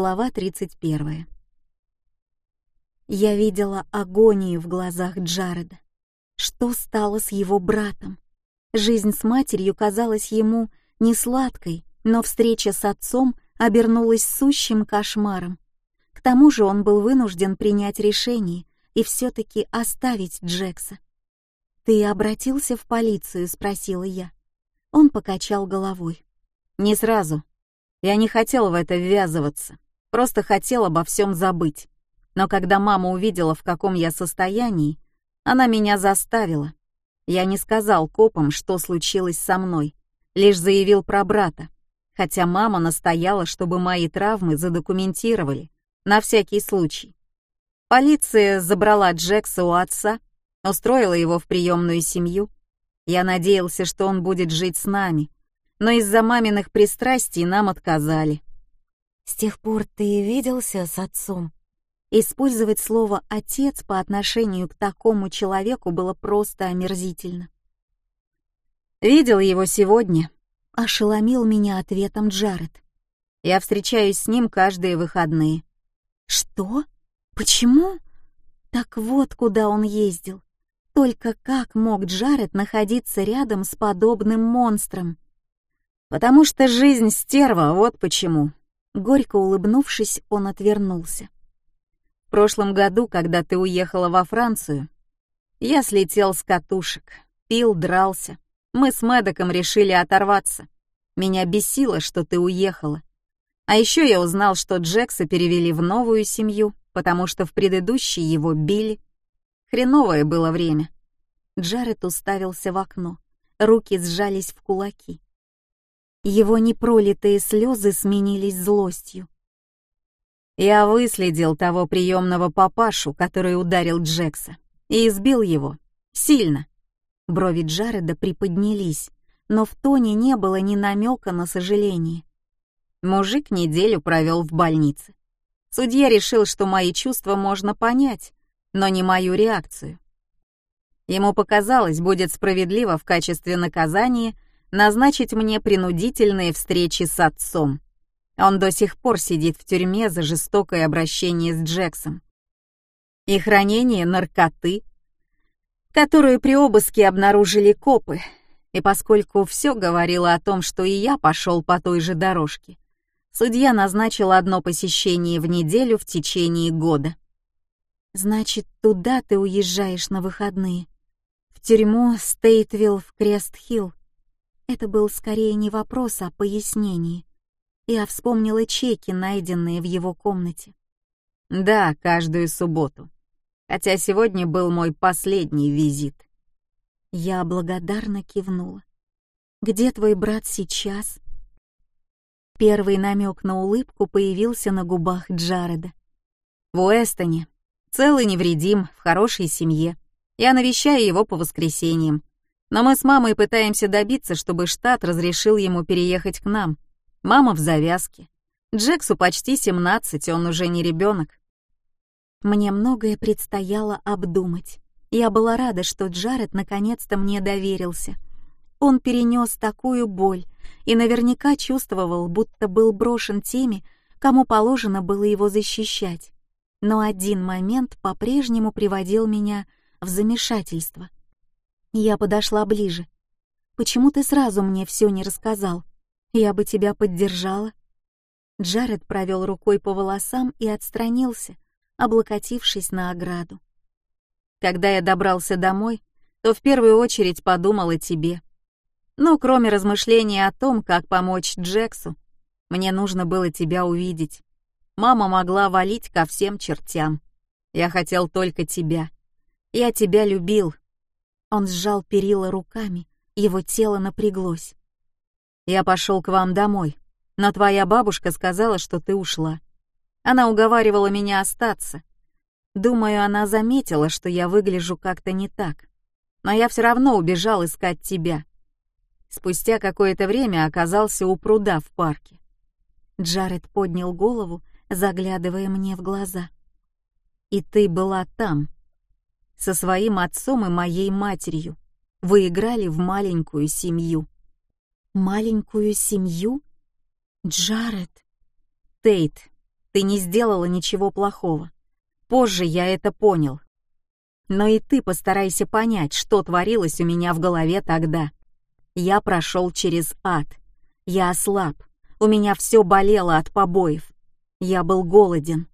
Глава 31. Я видела агонию в глазах Джареда. Что стало с его братом? Жизнь с матерью казалась ему не сладкой, но встреча с отцом обернулась сущим кошмаром. К тому же он был вынужден принять решение и все-таки оставить Джекса. «Ты обратился в полицию?» — спросила я. Он покачал головой. «Не сразу. Я не хотел в это ввязываться. Просто хотел обо всем забыть. Но когда мама увидела, в каком я состоянии, она меня заставила. Я не сказал копам, что случилось со мной, лишь заявил про брата, хотя мама настояла, чтобы мои травмы задокументировали, на всякий случай. Полиция забрала Джекса у отца, устроила его в приемную семью. Я надеялся, что он будет жить с нами, но из-за маминых пристрастий нам отказали. «С тех пор ты виделся с отцом?» Использовать слово «отец» по отношению к такому человеку было просто омерзительно. «Видел его сегодня», — ошеломил меня ответом Джаред. «Я встречаюсь с ним каждые выходные». «Что? Почему?» Так вот, куда он ездил. Только как мог Джаред находиться рядом с подобным монстром? «Потому что жизнь стерва, вот почему». Горько улыбнувшись, он отвернулся. В прошлом году, когда ты уехала во Францию, я слетел с катушек, пил, дрался. Мы с Мэддоком решили оторваться. Меня бесило, что ты уехала. А еще я узнал, что Джекса перевели в новую семью, потому что в предыдущей его били. Хреновое было время. Джаред уставился в окно. Руки сжались в кулаки. Его непролитые слезы сменились злостью. Я выследил того приемного папашу, который ударил Джекса, и избил его. Сильно. Брови Джареда приподнялись, но в тоне не было ни намека на сожаление. Мужик неделю провел в больнице. Судья решил, что мои чувства можно понять, но не мою реакцию. Ему показалось, будет справедливо в качестве наказания назначить мне принудительные встречи с отцом. Он до сих пор сидит в тюрьме за жестокое обращение с Джексом. И хранение наркоты, которую при обыске обнаружили копы, и поскольку все говорило о том, что и я пошел по той же дорожке, судья назначил одно посещение в неделю в течение года. «Значит, туда ты уезжаешь на выходные? В тюрьму Стейтвилл в Крест-Хилл?» Это был скорее не вопрос, а пояснение. Я вспомнила чеки, найденные в его комнате. Да, каждую субботу. Хотя сегодня был мой последний визит. Я благодарно кивнула. «Где твой брат сейчас?» Первый намек на улыбку появился на губах Джареда. «В Уэстоне. Целый невредим, в хорошей семье. Я навещаю его по воскресеньям. Но мы с мамой пытаемся добиться, чтобы штат разрешил ему переехать к нам. Мама в завязке. Джексу почти 17, он уже не ребенок. Мне многое предстояло обдумать. Я была рада, что Джаред наконец-то мне доверился. Он перенес такую боль и наверняка чувствовал, будто был брошен теми, кому положено было его защищать. Но один момент по-прежнему приводил меня в замешательство. Я подошла ближе. «Почему ты сразу мне все не рассказал? Я бы тебя поддержала». Джаред провел рукой по волосам и отстранился, облокотившись на ограду. «Когда я добрался домой, то в первую очередь подумал о тебе. Ну, кроме размышления о том, как помочь Джексу, мне нужно было тебя увидеть. Мама могла валить ко всем чертям. Я хотел только тебя. Я тебя любил». Он сжал перила руками, его тело напряглось. Я пошел к вам домой, но твоя бабушка сказала, что ты ушла. Она уговаривала меня остаться. Думаю, она заметила, что я выгляжу как-то не так. Но я все равно убежал искать тебя. Спустя какое-то время оказался у пруда в парке. Джаред поднял голову, заглядывая мне в глаза. «И ты была там, со своим отцом и моей матерью. Вы играли в маленькую семью». Маленькую семью? Джаред. Тейт, Ты не сделала ничего плохого. Позже я это понял. Но и ты постарайся понять, что творилось у меня в голове тогда. Я прошел через ад. Я ослаб. У меня все болело от побоев. Я был голоден.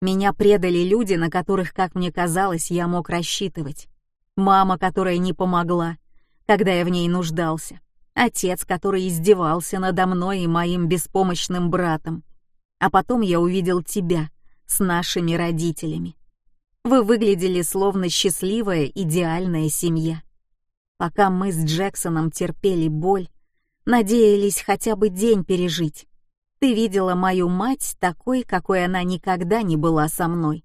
Меня предали люди, на которых, как мне казалось, я мог рассчитывать. Мама, которая не помогла, когда я в ней нуждался. Отец, который издевался надо мной и моим беспомощным братом. А потом я увидел тебя с нашими родителями. Вы выглядели словно счастливая, идеальная семья. Пока мы с Джексоном терпели боль, надеялись хотя бы день пережить. Ты видела мою мать такой, какой она никогда не была со мной.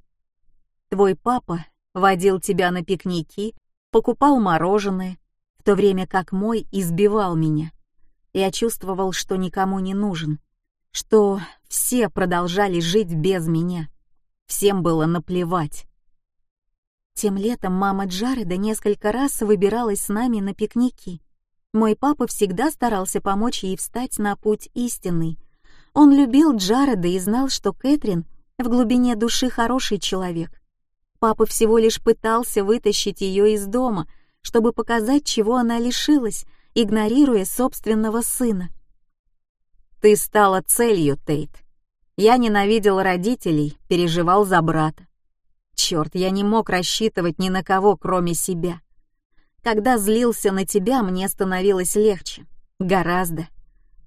Твой папа водил тебя на пикники, покупал мороженое, в то время как мой избивал меня. Я чувствовал, что никому не нужен, что все продолжали жить без меня. Всем было наплевать. Тем летом мама Джареда несколько раз выбиралась с нами на пикники. Мой папа всегда старался помочь ей встать на путь истинный. Он любил Джареда и знал, что Кэтрин в глубине души хороший человек. Папа всего лишь пытался вытащить ее из дома, чтобы показать, чего она лишилась, игнорируя собственного сына. «Ты стала целью, Тейт. Я ненавидел родителей, переживал за брата. Черт, я не мог рассчитывать ни на кого, кроме себя. Когда злился на тебя, мне становилось легче. Гораздо.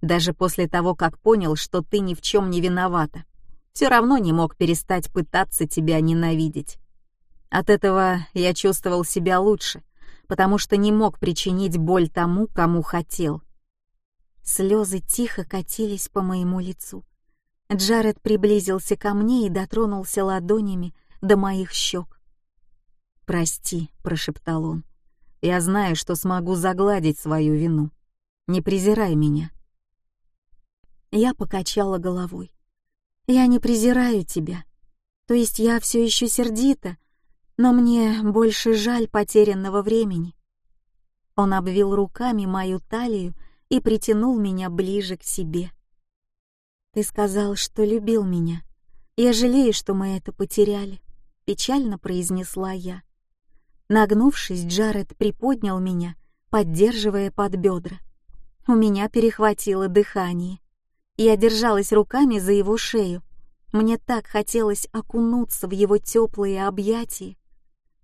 Даже после того, как понял, что ты ни в чем не виновата. Все равно не мог перестать пытаться тебя ненавидеть. От этого я чувствовал себя лучше, потому что не мог причинить боль тому, кому хотел. Слезы тихо катились по моему лицу. Джаред приблизился ко мне и дотронулся ладонями до моих щек. «Прости», — прошептал он. «Я знаю, что смогу загладить свою вину. Не презирай меня». Я покачала головой. «Я не презираю тебя. То есть я все еще сердита, но мне больше жаль потерянного времени». Он обвил руками мою талию и притянул меня ближе к себе. «Ты сказал, что любил меня. Я жалею, что мы это потеряли печально произнесла я. Нагнувшись, Джаред приподнял меня, поддерживая под бедра. У меня перехватило дыхание. Я держалась руками за его шею. Мне так хотелось окунуться в его теплые объятия.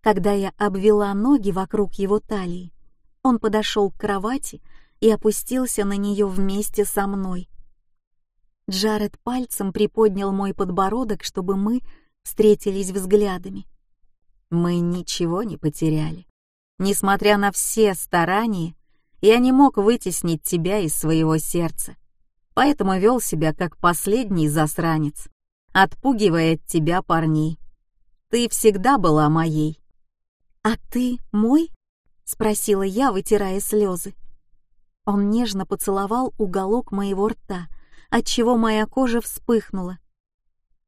Когда я обвела ноги вокруг его талии, он подошел к кровати и опустился на нее вместе со мной. Джаред пальцем приподнял мой подбородок, чтобы мы встретились взглядами. Мы ничего не потеряли. Несмотря на все старания, я не мог вытеснить тебя из своего сердца, поэтому вел себя как последний засранец, отпугивая от тебя парней. Ты всегда была моей. «А ты мой?» — спросила я, вытирая слезы. Он нежно поцеловал уголок моего рта, отчего моя кожа вспыхнула.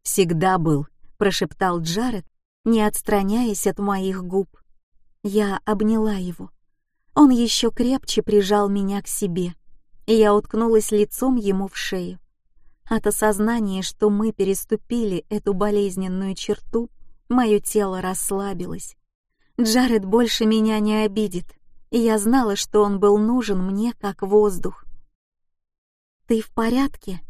«Всегда был», — прошептал Джаред, не отстраняясь от моих губ. Я обняла его. Он еще крепче прижал меня к себе, и я уткнулась лицом ему в шею. От осознания, что мы переступили эту болезненную черту, мое тело расслабилось. Джаред больше меня не обидит, и я знала, что он был нужен мне как воздух. «Ты в порядке?»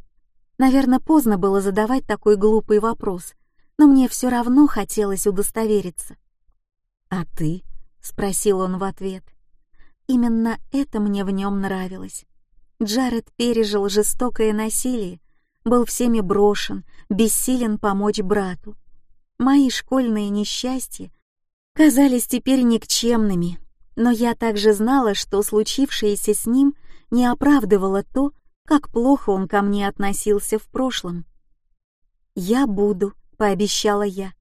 Наверное, поздно было задавать такой глупый вопрос — но мне все равно хотелось удостовериться. «А ты?» — спросил он в ответ. Именно это мне в нем нравилось. Джаред пережил жестокое насилие, был всеми брошен, бессилен помочь брату. Мои школьные несчастья казались теперь никчемными, но я также знала, что случившееся с ним не оправдывало то, как плохо он ко мне относился в прошлом. «Я буду», — пообещала я.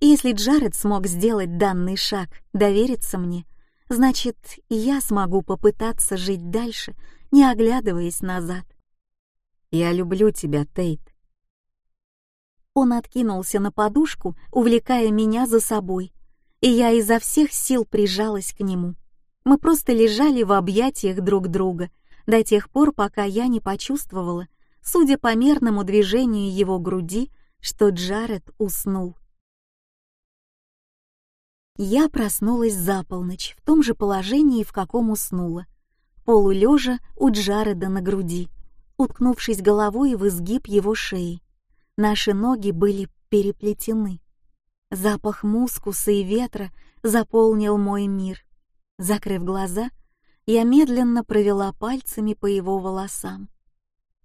«Если Джаред смог сделать данный шаг, довериться мне, значит, и я смогу попытаться жить дальше, не оглядываясь назад». «Я люблю тебя, Тейт». Он откинулся на подушку, увлекая меня за собой, и я изо всех сил прижалась к нему. Мы просто лежали в объятиях друг друга до тех пор, пока я не почувствовала, судя по мерному движению его груди, что Джаред уснул. Я проснулась за полночь, в том же положении, в каком уснула, полулежа у Джареда на груди, уткнувшись головой в изгиб его шеи. Наши ноги были переплетены. Запах мускуса и ветра заполнил мой мир. Закрыв глаза, я медленно провела пальцами по его волосам.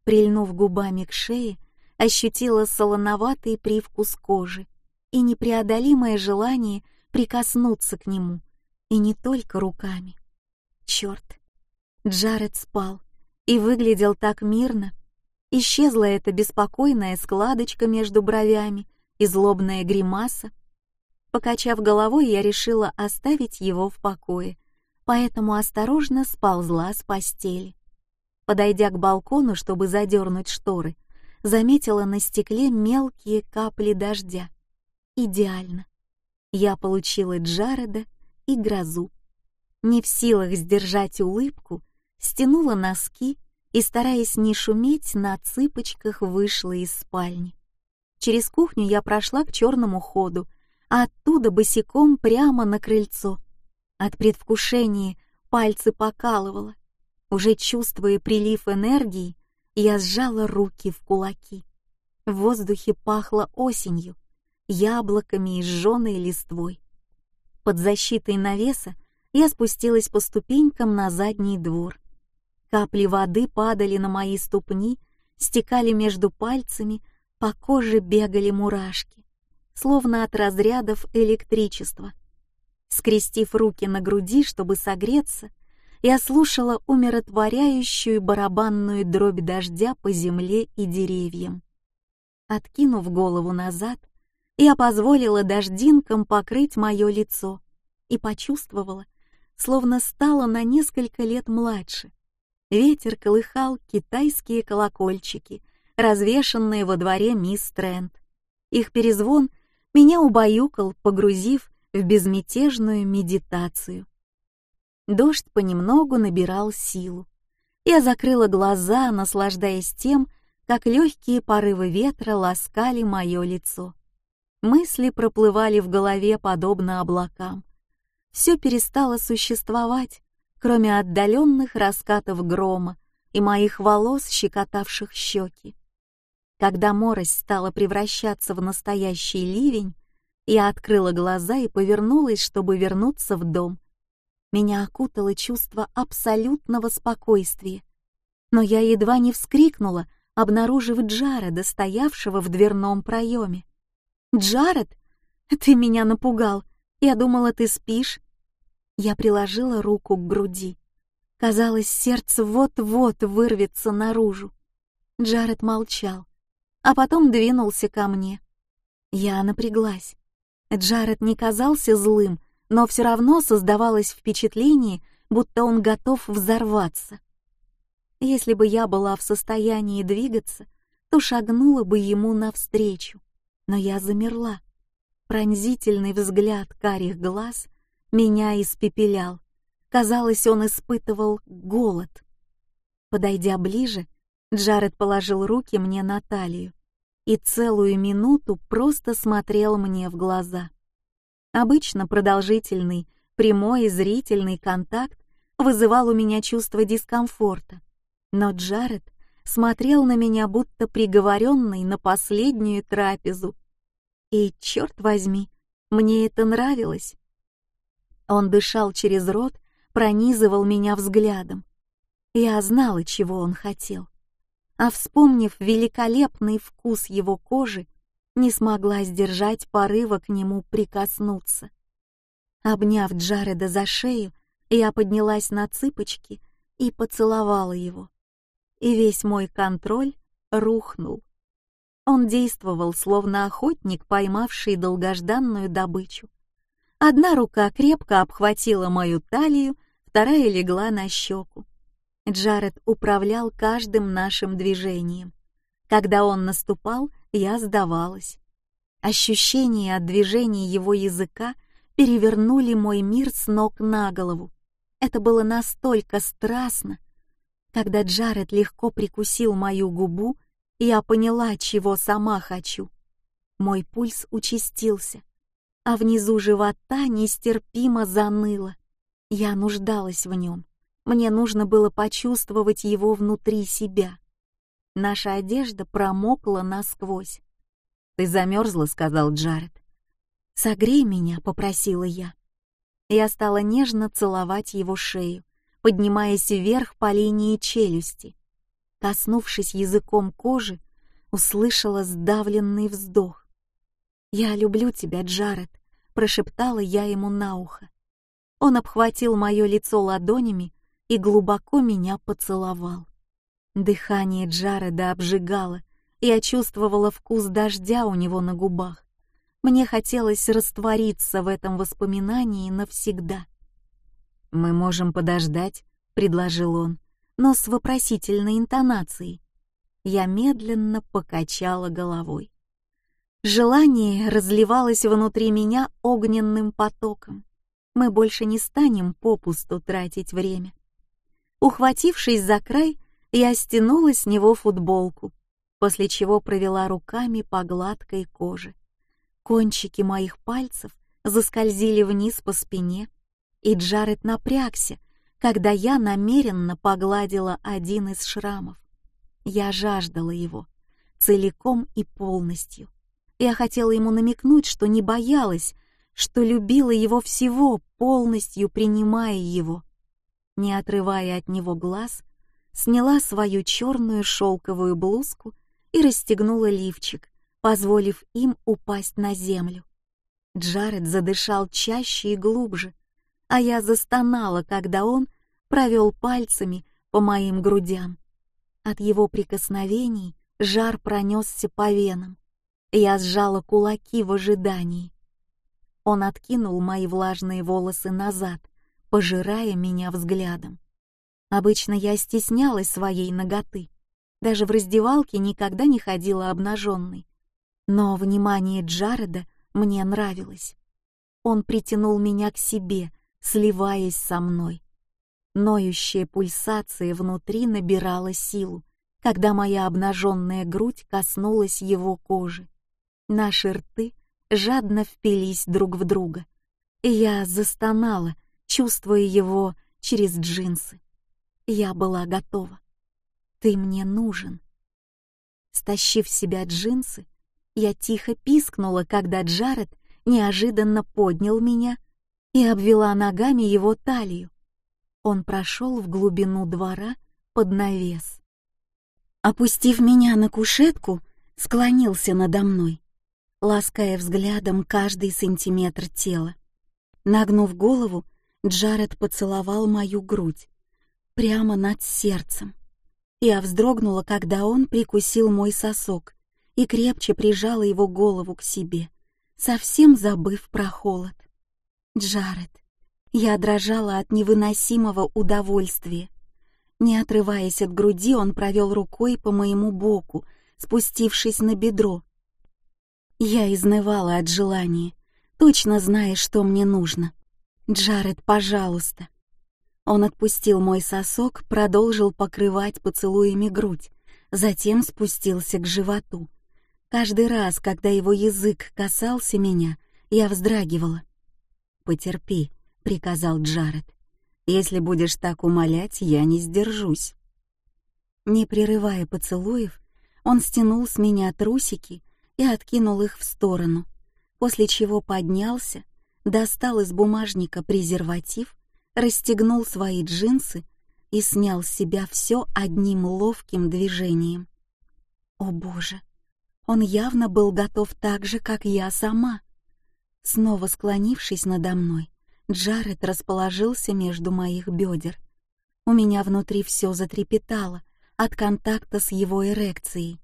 Прильнув губами к шее, ощутила солоноватый привкус кожи и непреодолимое желание прикоснуться к нему, и не только руками. Черт! Джаред спал и выглядел так мирно. Исчезла эта беспокойная складочка между бровями и злобная гримаса. Покачав головой, я решила оставить его в покое, поэтому осторожно сползла с постели. Подойдя к балкону, чтобы задернуть шторы, заметила на стекле мелкие капли дождя. Идеально. Я получила Джареда и грозу. Не в силах сдержать улыбку, стянула носки и, стараясь не шуметь, на цыпочках вышла из спальни. Через кухню я прошла к черному ходу, а оттуда босиком прямо на крыльцо. От предвкушения пальцы покалывало. Уже чувствуя прилив энергии, я сжала руки в кулаки. В воздухе пахло осенью, яблоками и сжёной листвой. Под защитой навеса я спустилась по ступенькам на задний двор. Капли воды падали на мои ступни, стекали между пальцами, по коже бегали мурашки, словно от разрядов электричества. Скрестив руки на груди, чтобы согреться, я слушала умиротворяющую барабанную дробь дождя по земле и деревьям. Откинув голову назад, я позволила дождинкам покрыть мое лицо и почувствовала, словно стала на несколько лет младше. Ветер колыхал китайские колокольчики, развешанные во дворе мисс Трент. Их перезвон меня убаюкал, погрузив в безмятежную медитацию. Дождь понемногу набирал силу. Я закрыла глаза, наслаждаясь тем, как легкие порывы ветра ласкали мое лицо. Мысли проплывали в голове подобно облакам. Все перестало существовать, кроме отдаленных раскатов грома и моих волос, щекотавших щеки. Когда морось стала превращаться в настоящий ливень, я открыла глаза и повернулась, чтобы вернуться в дом. Меня окутало чувство абсолютного спокойствия. Но я едва не вскрикнула, обнаружив Джареда, стоявшего в дверном проеме. «Джаред, ты меня напугал. Я думала, ты спишь. Я приложила руку к груди. Казалось, сердце вот-вот вырвется наружу. Джаред молчал, а потом двинулся ко мне. Я напряглась. Джаред не казался злым, но все равно создавалось впечатление, будто он готов взорваться. Если бы я была в состоянии двигаться, то шагнула бы ему навстречу, но я замерла. Пронзительный взгляд карих глаз меня испепелял. Казалось, он испытывал голод. Подойдя ближе, Джаред положил руки мне на талию и целую минуту просто смотрел мне в глаза. Обычно продолжительный, прямой зрительный контакт вызывал у меня чувство дискомфорта, но Джаред смотрел на меня будто приговоренный на последнюю трапезу. И, черт возьми, мне это нравилось. Он дышал через рот, пронизывал меня взглядом. Я знала, чего он хотел. А вспомнив великолепный вкус его кожи, не смогла сдержать порыва к нему прикоснуться. Обняв Джареда за шею, я поднялась на цыпочки и поцеловала его. И весь мой контроль рухнул. Он действовал словно охотник, поймавший долгожданную добычу. Одна рука крепко обхватила мою талию, вторая легла на щеку. Джаред управлял каждым нашим движением. Когда он наступал, я сдавалась. Ощущения от движения его языка перевернули мой мир с ног на голову. Это было настолько страстно. Когда Джаред легко прикусил мою губу, Я поняла, чего сама хочу. Мой пульс участился, а внизу живота нестерпимо заныло. Я нуждалась в нем. Мне нужно было почувствовать его внутри себя. Наша одежда промокла насквозь. «Ты замерзла», — сказал Джаред. «Согрей меня», — попросила я. Я стала нежно целовать его шею, поднимаясь вверх по линии челюсти. Коснувшись языком кожи, услышала сдавленный вздох. «Я люблю тебя, Джаред», — прошептала я ему на ухо. Он обхватил мое лицо ладонями и глубоко меня поцеловал. Дыхание Джареда обжигало, я чувствовала вкус дождя у него на губах. Мне хотелось раствориться в этом воспоминании навсегда. «Мы можем подождать», — предложил он, но с вопросительной интонацией. Я медленно покачала головой. Желание разливалось внутри меня огненным потоком. Мы больше не станем попусту тратить время. Ухватившись за край, я стянула с него футболку, после чего провела руками по гладкой коже. Кончики моих пальцев заскользили вниз по спине, и Джаред напрягся, когда я намеренно погладила один из шрамов. Я жаждала его, целиком и полностью. Я хотела ему намекнуть, что не боялась, что любила его всего, полностью принимая его. Не отрывая от него глаз, сняла свою черную шелковую блузку и расстегнула лифчик, позволив им упасть на землю. Джаред задышал чаще и глубже, а я застонала, когда он провел пальцами по моим грудям. От его прикосновений жар пронесся по венам. Я сжала кулаки в ожидании. Он откинул мои влажные волосы назад, пожирая меня взглядом. Обычно я стеснялась своей ноготы. Даже в раздевалке никогда не ходила обнаженной. Но внимание Джареда мне нравилось. Он притянул меня к себе, сливаясь со мной. Ноющая пульсация внутри набирала силу, когда моя обнаженная грудь коснулась его кожи. Наши рты жадно впились друг в друга, и я застонала, чувствуя его через джинсы. Я была готова. Ты мне нужен. Стащив с себя джинсы, я тихо пискнула, когда Джаред неожиданно поднял меня и обвела ногами его талию. Он прошел в глубину двора под навес. Опустив меня на кушетку, склонился надо мной, лаская взглядом каждый сантиметр тела. Нагнув голову, Джаред поцеловал мою грудь прямо над сердцем. Я вздрогнула, когда он прикусил мой сосок и крепче прижала его голову к себе, совсем забыв про холод. Джаред. Я дрожала от невыносимого удовольствия. Не отрываясь от груди, он провел рукой по моему боку, спустившись на бедро. Я изнывала от желания, точно зная, что мне нужно. «Джаред, пожалуйста». Он отпустил мой сосок, продолжил покрывать поцелуями грудь, затем спустился к животу. Каждый раз, когда его язык касался меня, я вздрагивала. «Потерпи», — приказал Джаред. «Если будешь так умолять, я не сдержусь». Не прерывая поцелуев, он стянул с меня трусики и откинул их в сторону, после чего поднялся, достал из бумажника презерватив, расстегнул свои джинсы и снял с себя все одним ловким движением. О боже! Он явно был готов так же, как я сама. Снова склонившись надо мной, Джаред расположился между моих бедер. У меня внутри все затрепетало от контакта с его эрекцией.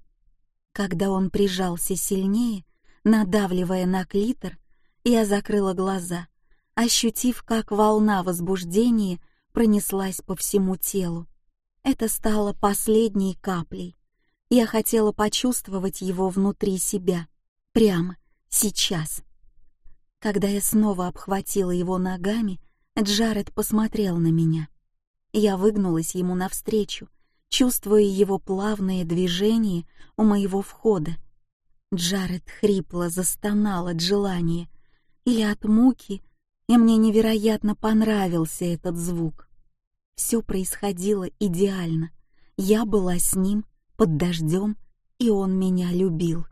Когда он прижался сильнее, надавливая на клитор, я закрыла глаза, ощутив, как волна возбуждения пронеслась по всему телу. Это стало последней каплей. Я хотела почувствовать его внутри себя, прямо сейчас. Когда я снова обхватила его ногами, Джаред посмотрел на меня. Я выгнулась ему навстречу, чувствуя его плавные движения у моего входа. Джаред хрипло застонал от желания или от муки, и мне невероятно понравился этот звук. Все происходило идеально. Я была с ним, под дождем, и он меня любил.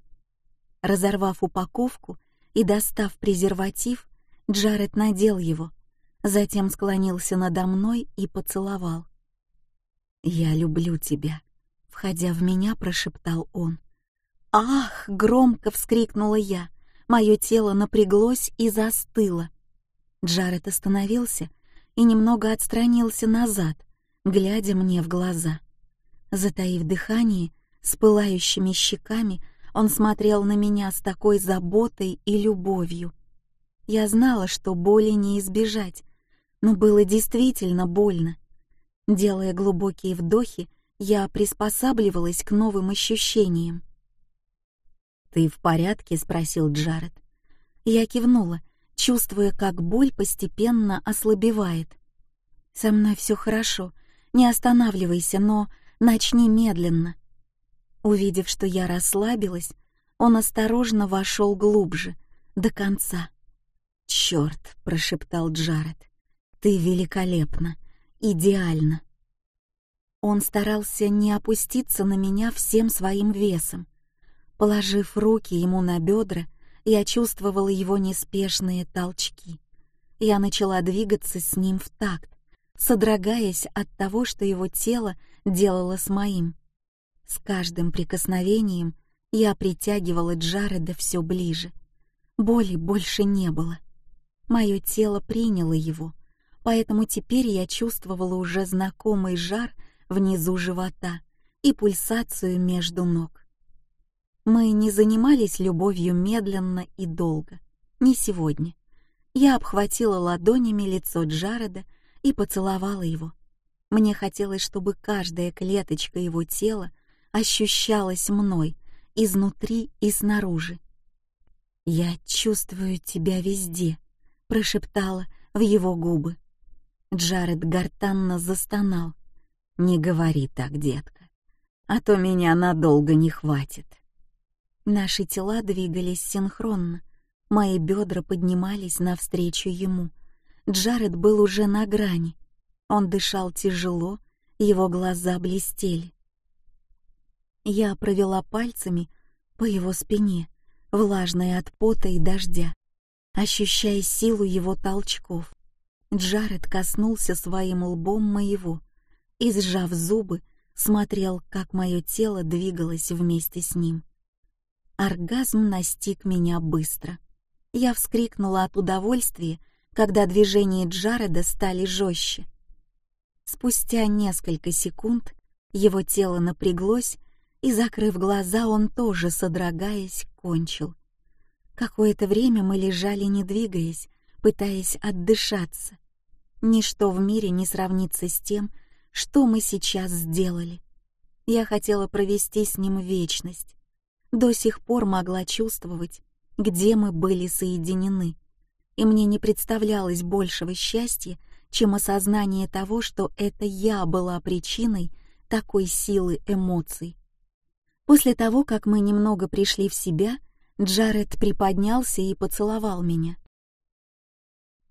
Разорвав упаковку и достав презерватив, Джаред надел его, затем склонился надо мной и поцеловал. «Я люблю тебя», — входя в меня, прошептал он. «Ах!» — громко вскрикнула я. Мое тело напряглось и застыло. Джаред остановился и немного отстранился назад, глядя мне в глаза. Затаив дыхание, с пылающими щеками, он смотрел на меня с такой заботой и любовью. Я знала, что боли не избежать, но было действительно больно. Делая глубокие вдохи, я приспосабливалась к новым ощущениям. «Ты в порядке?» — спросил Джаред. Я кивнула, чувствуя, как боль постепенно ослабевает. «Со мной все хорошо. Не останавливайся, но начни медленно». Увидев, что я расслабилась, он осторожно вошел глубже, до конца. «Черт!» — прошептал Джаред. «Ты великолепна! Идеально. Он старался не опуститься на меня всем своим весом. Положив руки ему на бедра, я чувствовала его неспешные толчки. Я начала двигаться с ним в такт, содрогаясь от того, что его тело делало с моим. С каждым прикосновением я притягивала Джареда все ближе. Боли больше не было. Мое тело приняло его — поэтому теперь я чувствовала уже знакомый жар внизу живота и пульсацию между ног. Мы не занимались любовью медленно и долго, не сегодня. Я обхватила ладонями лицо Джареда и поцеловала его. Мне хотелось, чтобы каждая клеточка его тела ощущалась мной, изнутри и снаружи. «Я чувствую тебя везде», — прошептала в его губы. Джаред гортанно застонал. «Не говори так, детка, а то меня надолго не хватит». Наши тела двигались синхронно. Мои бедра поднимались навстречу ему. Джаред был уже на грани. Он дышал тяжело, его глаза блестели. Я провела пальцами по его спине, влажной от пота и дождя, ощущая силу его толчков. Джаред коснулся своим лбом моего и, сжав зубы, смотрел, как мое тело двигалось вместе с ним. Оргазм настиг меня быстро. Я вскрикнула от удовольствия, когда движения Джареда стали жестче. Спустя несколько секунд его тело напряглось, и, закрыв глаза, он тоже, содрогаясь, кончил. Какое-то время мы лежали, не двигаясь, пытаясь отдышаться. Ничто в мире не сравнится с тем, что мы сейчас сделали. Я хотела провести с ним вечность. До сих пор могла чувствовать, где мы были соединены. И мне не представлялось большего счастья, чем осознание того, что это я была причиной такой силы эмоций. После того, как мы немного пришли в себя, Джаред приподнялся и поцеловал меня.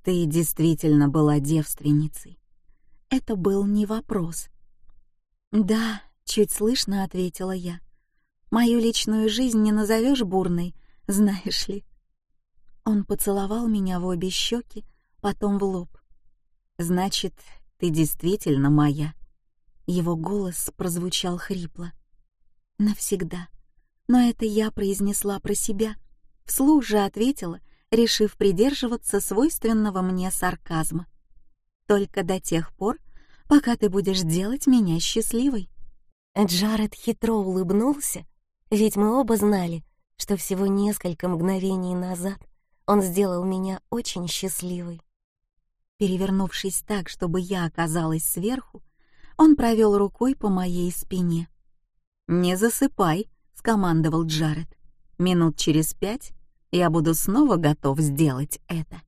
Ты действительно была девственницей. Это был не вопрос. Да, чуть слышно ответила я. Мою личную жизнь не назовешь бурной, знаешь ли. Он поцеловал меня в обе щеки, потом в лоб. Значит, ты действительно моя. Его голос прозвучал хрипло. Навсегда. Но это я произнесла про себя. Вслух же ответила — решив придерживаться свойственного мне сарказма. Только до тех пор, пока ты будешь делать меня счастливой. Джаред хитро улыбнулся, ведь мы оба знали, что всего несколько мгновений назад он сделал меня очень счастливой. Перевернувшись так, чтобы я оказалась сверху, он провел рукой по моей спине. «Не засыпай», — скомандовал Джаред. «Минут через пять я буду снова готов сделать это.